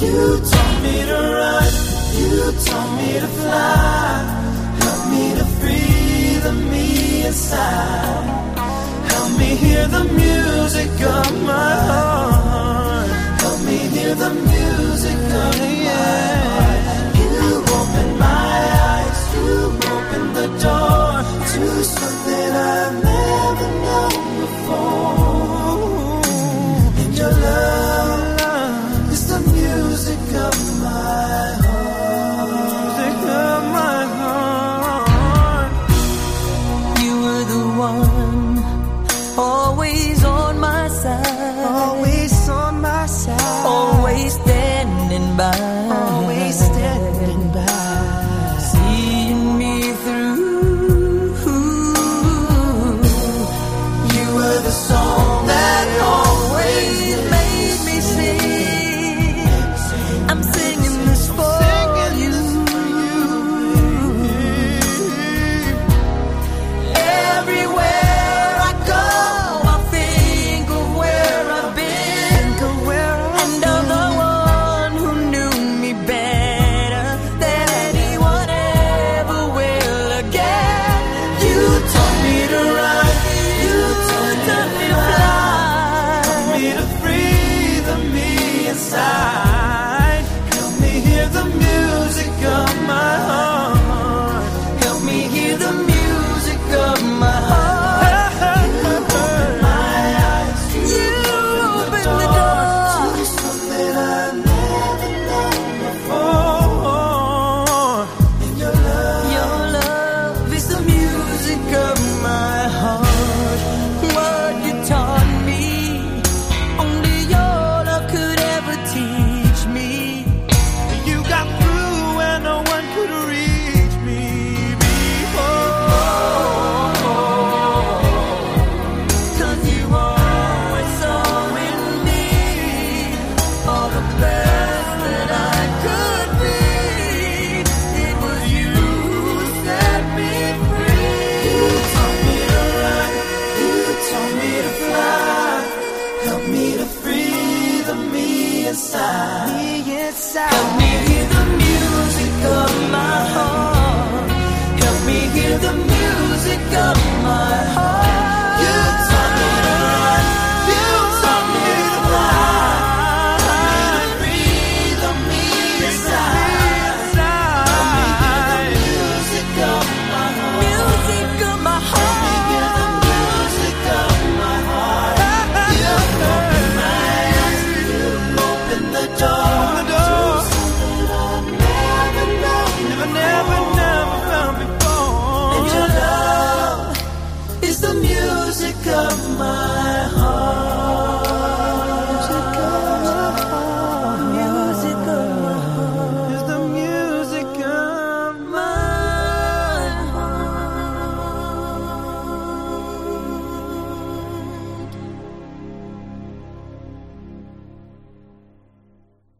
You taught me to run, you taught me to fly. Help me to free the me inside. Help me hear the music of my heart. Help me hear the music of my heart. Bye.